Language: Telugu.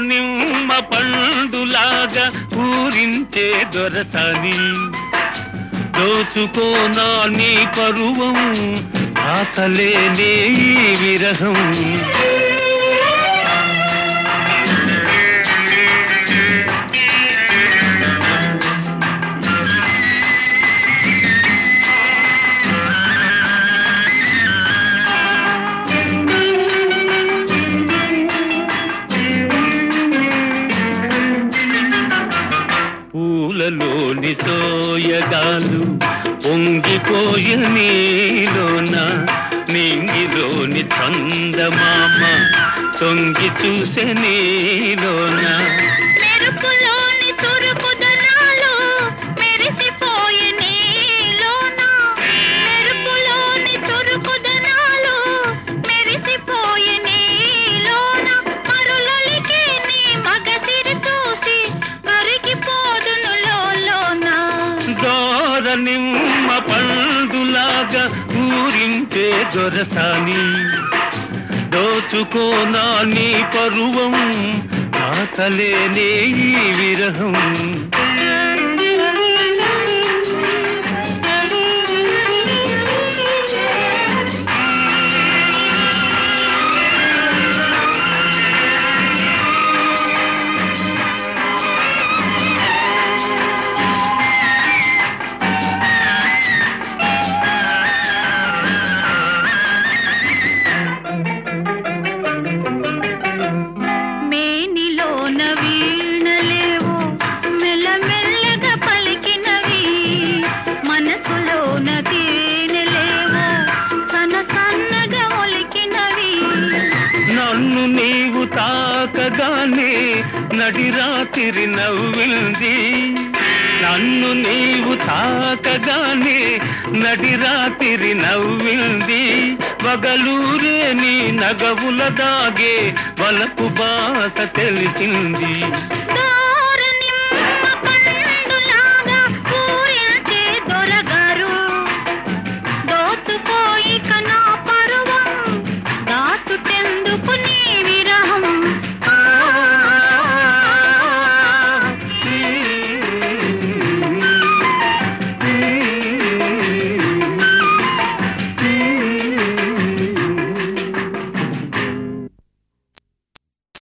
నిమ్మ పండులాగా ఊరించే దొరసాని. దోచుకోనా నీ పరువం ఆకలేనే ఈ విరహం. పూలలోని సోయగాలు పొంగిపోయి నీలోన నింగిలోని చందమామ తొంగి చూసే నీలోన మెరుపులో దోర నిమ్మ పండులాగా ఊరించే దొరసాని దోచుకోనా నీ పరువం ఆకలేనే ఈ విరహం. నన్ను నీవు తాకగానే నడిరాత్రి నవ్వింది. నన్ను నీవు తాకగానే నడిరాత్రి నవ్వింది. పగలూరే నీ నగవుల దాగే వలకు బాస తెలిసింది. దోచుకోయి కనా పరువం